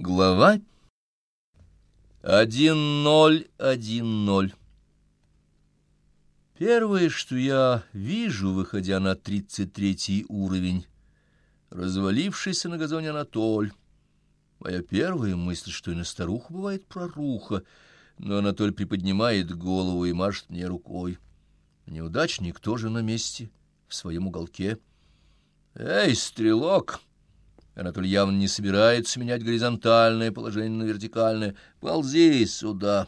Глава 1.0.1.0 Первое, что я вижу, выходя на 33 уровень, развалившийся на газоне Анатоль. Моя первая мысль, что и на старуху бывает проруха, но Анатоль приподнимает голову и машет мне рукой. Неудачник тоже на месте, в своем уголке. «Эй, стрелок!» Анатолий явно не собирается менять горизонтальное положение на вертикальное. «Ползи сюда!»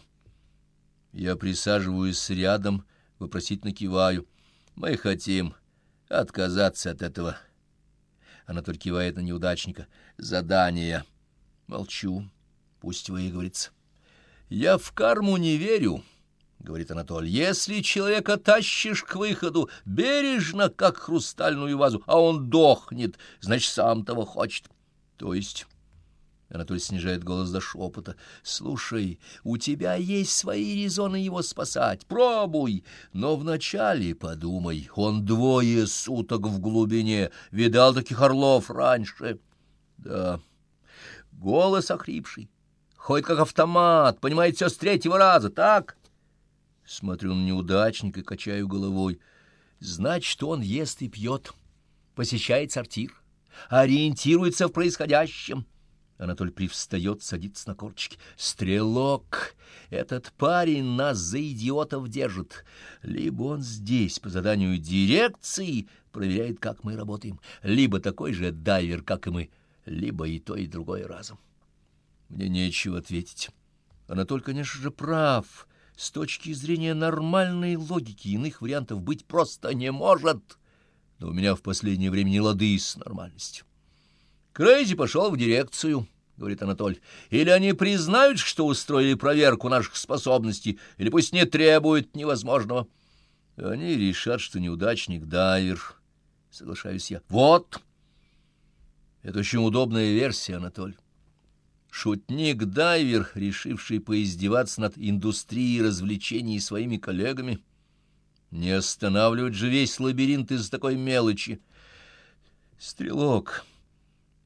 Я присаживаюсь рядом, вопросительно киваю. «Мы хотим отказаться от этого». Анатолий кивает на неудачника. «Задание». Молчу. Пусть выговорится. «Я в карму не верю». — говорит Анатолий, — если человека тащишь к выходу бережно, как хрустальную вазу, а он дохнет, значит, сам того хочет. То есть... Анатолий снижает голос до шепота. «Слушай, у тебя есть свои резоны его спасать. Пробуй. Но вначале подумай. Он двое суток в глубине. Видал таких орлов раньше?» «Да». Голос охрипший. Ходит как автомат, понимает все с третьего раза, так? Смотрю на неудачника качаю головой. Значит, он ест и пьет, посещает сортир, ориентируется в происходящем. Анатолий привстает, садится на корчики. «Стрелок! Этот парень нас за идиотов держит. Либо он здесь по заданию дирекции проверяет, как мы работаем, либо такой же дайвер, как и мы, либо и то, и другое разом». Мне нечего ответить. Анатолий, конечно же, прав. С точки зрения нормальной логики иных вариантов быть просто не может. Но у меня в последнее время не лады с нормальностью. Крейзи пошел в дирекцию, — говорит Анатоль. Или они признают, что устроили проверку наших способностей, или пусть не требуют невозможного. Они решат, что неудачник дайвер. Соглашаюсь я. Вот! Это очень удобная версия, Анатоль. Шутник-дайвер, решивший поиздеваться над индустрией развлечений своими коллегами. Не останавливать же весь лабиринт из такой мелочи. Стрелок,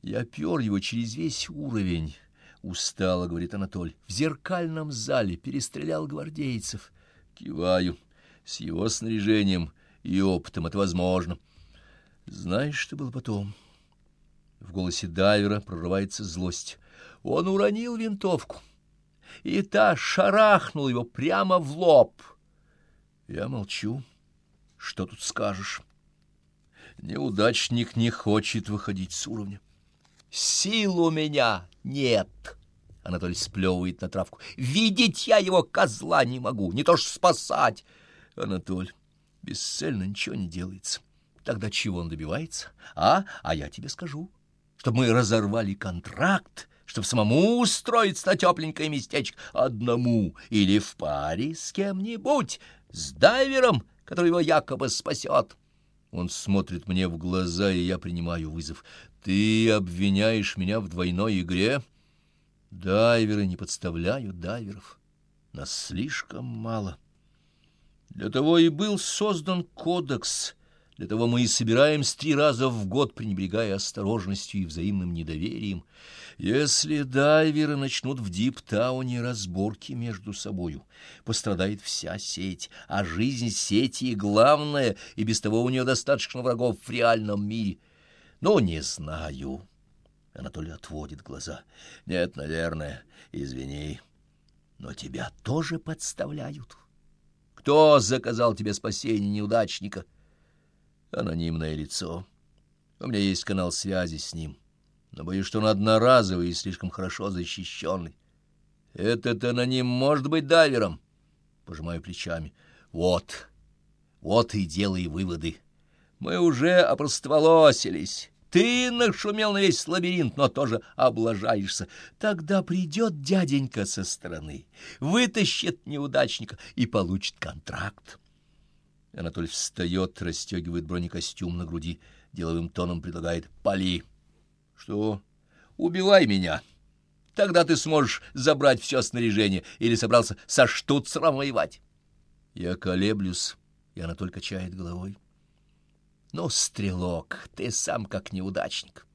я пер его через весь уровень. Устало, говорит Анатоль. В зеркальном зале перестрелял гвардейцев. Киваю. С его снаряжением и опытом это возможно. Знаешь, что было потом? В голосе дайвера прорывается злость. Он уронил винтовку, и та шарахнула его прямо в лоб. Я молчу. Что тут скажешь? Неудачник не хочет выходить с уровня. Сил у меня нет. Анатолий сплевывает на травку. Видеть я его козла не могу, не то ж спасать. Анатоль, бесцельно ничего не делается. Тогда чего он добивается? А? А я тебе скажу, чтобы мы разорвали контракт, чтобы самому устроиться на тепленькое местечко одному или в паре с кем-нибудь, с дайвером, который его якобы спасет. Он смотрит мне в глаза, и я принимаю вызов. Ты обвиняешь меня в двойной игре? Дайверы не подставляют дайверов. Нас слишком мало. Для того и был создан кодекс — для того мы и собираемся три раза в год, пренебрегая осторожностью и взаимным недоверием. Если дайверы начнут в Диптауне разборки между собою, пострадает вся сеть, а жизнь сети главная, и без того у нее достаточно врагов в реальном мире. Ну, не знаю. Анатолий отводит глаза. Нет, наверное, извини, но тебя тоже подставляют. Кто заказал тебе спасение неудачника? — анонимное лицо. У меня есть канал связи с ним, но боюсь, что он одноразовый и слишком хорошо защищенный. Этот аноним может быть дайвером. Пожимаю плечами. Вот, вот и делай выводы. Мы уже опростоволосились. Ты нашумел на весь лабиринт, но тоже облажаешься. Тогда придет дяденька со стороны, вытащит неудачника и получит контракт. Анатолий встает, расстегивает бронекостюм на груди, деловым тоном предлагает «Пали». «Что? Убивай меня. Тогда ты сможешь забрать все снаряжение или собрался со штуцером воевать». Я колеблюсь, и Анатолий качает головой. «Ну, стрелок, ты сам как неудачник».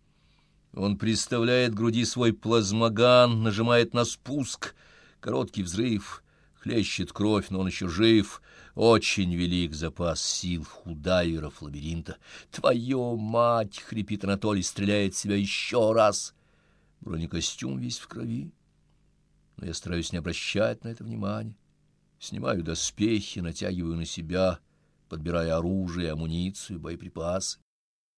Он приставляет к груди свой плазмоган, нажимает на спуск. Короткий взрыв, хлещет кровь, но он еще жив. Очень велик запас сил у дайверов лабиринта. «Твою мать!» — хрипит Анатолий, стреляет себя еще раз. Бронекостюм весь в крови. Но я стараюсь не обращать на это внимания. Снимаю доспехи, натягиваю на себя, подбирая оружие, амуницию, боеприпасы.